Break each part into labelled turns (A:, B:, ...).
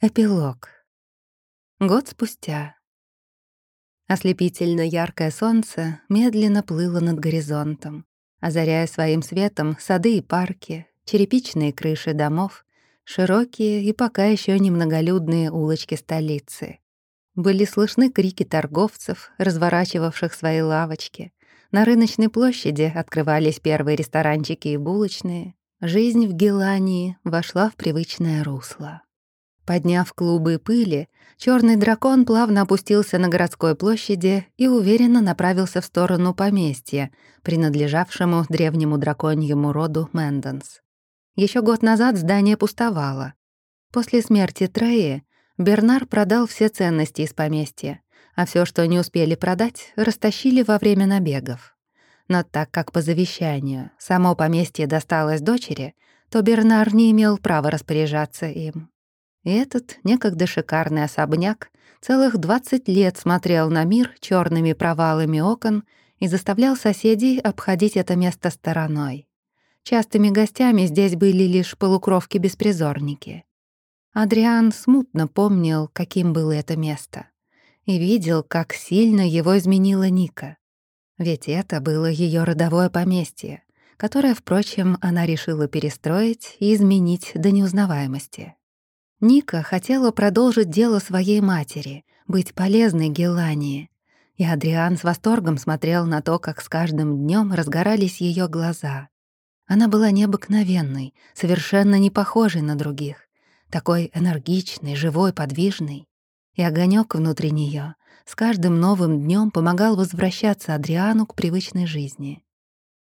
A: Эпилог. Год спустя. Ослепительно яркое солнце медленно плыло над горизонтом, озаряя своим светом сады и парки, черепичные крыши домов, широкие и пока еще немноголюдные улочки столицы. Были слышны крики торговцев, разворачивавших свои лавочки. На рыночной площади открывались первые ресторанчики и булочные. Жизнь в Гелании вошла в привычное русло. Подняв клубы пыли, черный дракон плавно опустился на городской площади и уверенно направился в сторону поместья, принадлежавшему древнему драконьему роду Мэндонс. Еще год назад здание пустовало. После смерти Треи Бернар продал все ценности из поместья, а все, что не успели продать, растащили во время набегов. Но так как по завещанию само поместье досталось дочери, то Бернар не имел права распоряжаться им. Этот некогда шикарный особняк целых 20 лет смотрел на мир черными провалами окон и заставлял соседей обходить это место стороной. Частыми гостями здесь были лишь полукровки-беспризорники. Адриан смутно помнил, каким было это место, и видел, как сильно его изменила Ника. Ведь это было ее родовое поместье, которое, впрочем, она решила перестроить и изменить до неузнаваемости. Ника хотела продолжить дело своей матери, быть полезной Гелании. И Адриан с восторгом смотрел на то, как с каждым днем разгорались ее глаза. Она была необыкновенной, совершенно не похожей на других, такой энергичной, живой, подвижной. И огонек внутри нее с каждым новым днем помогал возвращаться Адриану к привычной жизни.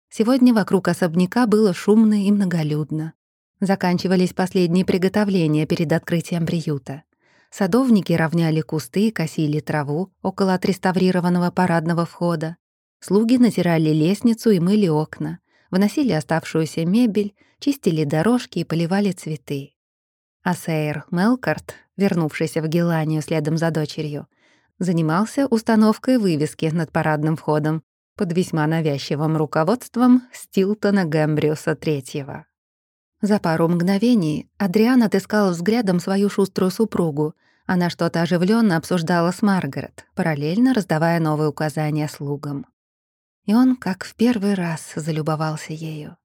A: Сегодня вокруг особняка было шумно и многолюдно. Заканчивались последние приготовления перед открытием приюта. Садовники равняли кусты, косили траву около отреставрированного парадного входа. Слуги натирали лестницу и мыли окна, выносили оставшуюся мебель, чистили дорожки и поливали цветы. А Сейр Мелкарт, вернувшийся в Геланию следом за дочерью, занимался установкой вывески над парадным входом под весьма навязчивым руководством Стилтона Гэмбриуса III. За пару мгновений Адриан отыскал взглядом свою шуструю супругу. Она что-то оживленно обсуждала с Маргарет, параллельно раздавая новые указания слугам. И он, как в первый раз, залюбовался ею.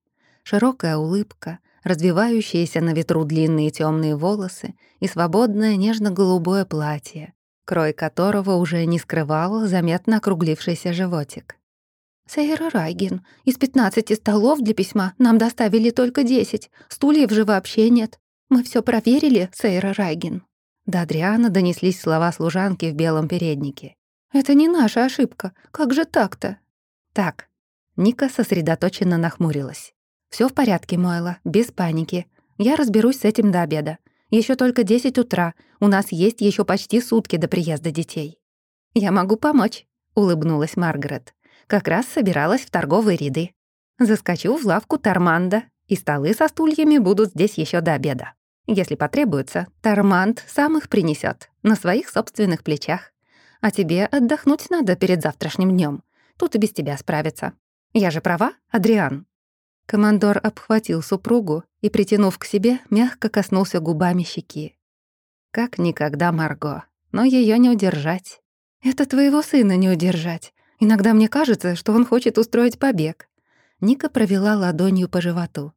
A: Широкая улыбка, развивающиеся на ветру длинные темные волосы и свободное нежно-голубое платье, крой которого уже не скрывал заметно округлившийся животик. «Сейра Райгин, из пятнадцати столов для письма нам доставили только десять, стульев же вообще нет. Мы все проверили, Сейра Райгин». До Адриана донеслись слова служанки в белом переднике. «Это не наша ошибка. Как же так-то?» «Так». Ника сосредоточенно нахмурилась. Все в порядке, Мойла, без паники. Я разберусь с этим до обеда. Еще только десять утра. У нас есть еще почти сутки до приезда детей». «Я могу помочь», — улыбнулась Маргарет. Как раз собиралась в торговые ряды. Заскочу в лавку Торманда, и столы со стульями будут здесь еще до обеда. Если потребуется, Торманд сам их принесет на своих собственных плечах. А тебе отдохнуть надо перед завтрашним днем. Тут и без тебя справиться. Я же права, Адриан?» Командор обхватил супругу и, притянув к себе, мягко коснулся губами щеки. Как никогда Марго, но ее не удержать. Это твоего сына не удержать. Иногда мне кажется, что он хочет устроить побег». Ника провела ладонью по животу.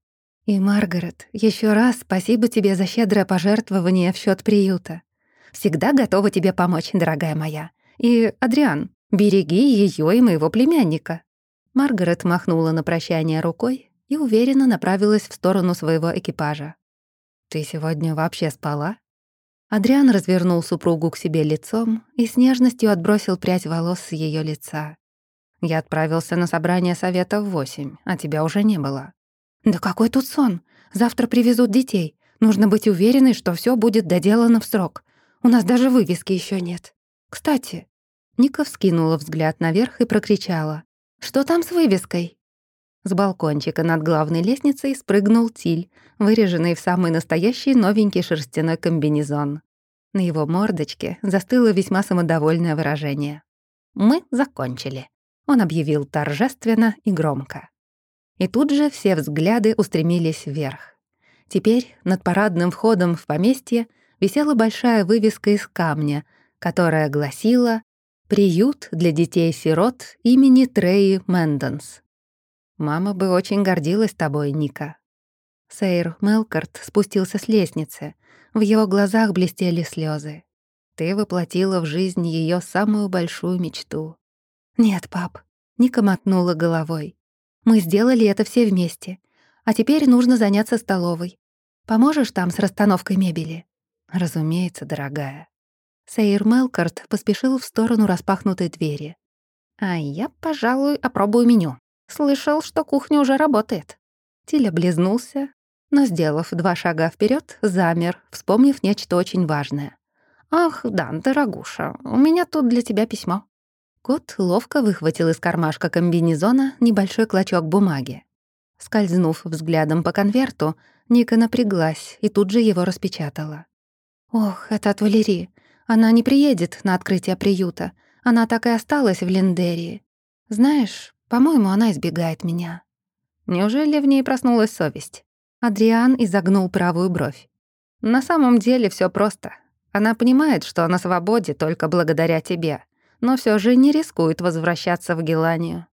A: «И, Маргарет, еще раз спасибо тебе за щедрое пожертвование в счет приюта. Всегда готова тебе помочь, дорогая моя. И, Адриан, береги ее и моего племянника». Маргарет махнула на прощание рукой и уверенно направилась в сторону своего экипажа. «Ты сегодня вообще спала?» Адриан развернул супругу к себе лицом и с нежностью отбросил прядь волос с ее лица. «Я отправился на собрание совета в восемь, а тебя уже не было». «Да какой тут сон? Завтра привезут детей. Нужно быть уверенной, что все будет доделано в срок. У нас даже вывески еще нет. Кстати...» Ника вскинула взгляд наверх и прокричала. «Что там с вывеской?» С балкончика над главной лестницей спрыгнул Тиль, выреженный в самый настоящий новенький шерстяной комбинезон. На его мордочке застыло весьма самодовольное выражение. «Мы закончили», — он объявил торжественно и громко. И тут же все взгляды устремились вверх. Теперь над парадным входом в поместье висела большая вывеска из камня, которая гласила «Приют для детей-сирот имени Треи Мэндонс». «Мама бы очень гордилась тобой, Ника». Сейр Мелкарт спустился с лестницы. В его глазах блестели слезы. «Ты воплотила в жизнь ее самую большую мечту». «Нет, пап», — Ника мотнула головой. «Мы сделали это все вместе. А теперь нужно заняться столовой. Поможешь там с расстановкой мебели?» «Разумеется, дорогая». Сейр Мелкарт поспешил в сторону распахнутой двери. «А я, пожалуй, опробую меню. Слышал, что кухня уже работает». Тиль облизнулся, но, сделав два шага вперед, замер, вспомнив нечто очень важное. «Ах, да, дорогуша, у меня тут для тебя письмо». Кот ловко выхватил из кармашка комбинезона небольшой клочок бумаги. Скользнув взглядом по конверту, Ника напряглась и тут же его распечатала. «Ох, это от Валерии. Она не приедет на открытие приюта. Она так и осталась в Линдерии. Знаешь, по-моему, она избегает меня». Неужели в ней проснулась совесть? Адриан изогнул правую бровь. «На самом деле все просто. Она понимает, что на свободе только благодаря тебе, но все же не рискует возвращаться в Геланию.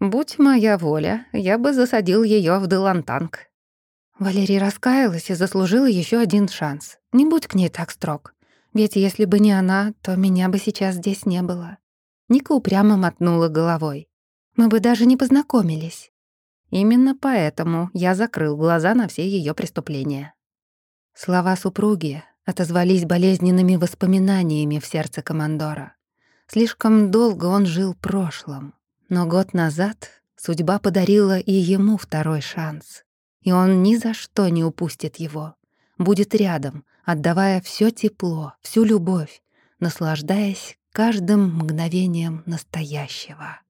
A: Будь моя воля, я бы засадил ее в Делантанг». Валерия раскаялась и заслужила еще один шанс. Не будь к ней так строг. Ведь если бы не она, то меня бы сейчас здесь не было. Ника упрямо мотнула головой. Мы бы даже не познакомились. Именно поэтому я закрыл глаза на все ее преступления. Слова супруги отозвались болезненными воспоминаниями в сердце командора. Слишком долго он жил прошлым. Но год назад судьба подарила и ему второй шанс. И он ни за что не упустит его. Будет рядом, отдавая все тепло, всю любовь, наслаждаясь каждым мгновением настоящего.